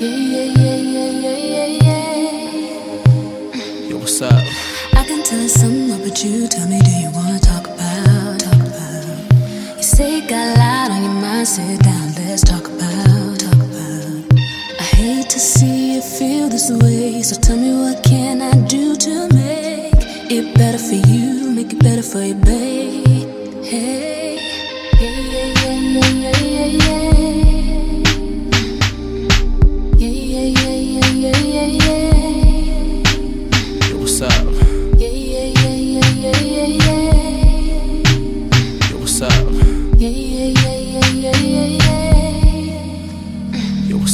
yeah, yeah, yeah, yeah, yeah. Yo, what's up? I can tell it's something but you tell me, do you wanna talk about, talk about? You say you got a lot on your mind, sit down, let's talk about, talk about. I hate to see you feel this way, so tell me what can I do to make it better for you, make it better for you, babe. Hey,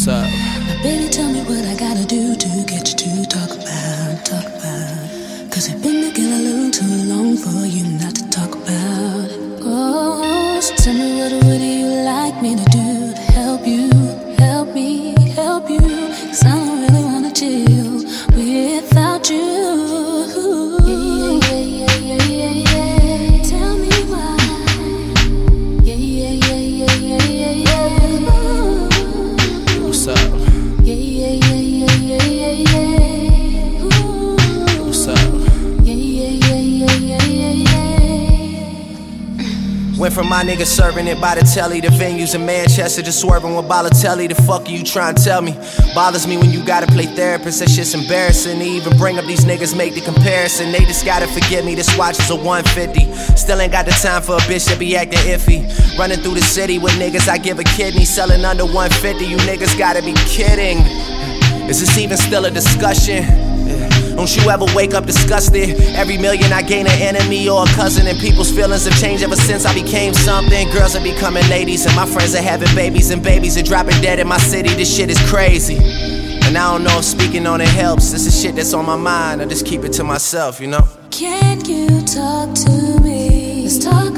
what's up? Now, baby, tell me what I gotta do to get you to talk about, talk about. Cause we've been together a little too long Went from my nigga serving it by the telly to venues in Manchester to swerving with Balotelli. The fuck are you trying to tell me? Bothers me when you gotta play therapist. That shit's embarrassing to even bring up these niggas, make the comparison. They just gotta forgive me. This watch is a 150. Still ain't got the time for a bitch that be acting iffy. Running through the city with niggas, I give a kidney. Selling under 150. You niggas gotta be kidding. Is this even still a discussion? Don't you ever wake up disgusted? Every million I gain an enemy or a cousin, and people's feelings have changed ever since I became something. Girls are becoming ladies, and my friends are having babies, and babies are dropping dead in my city. This shit is crazy. And I don't know if speaking on it helps. This is shit that's on my mind. I just keep it to myself, you know? Can you talk to me? Let's talk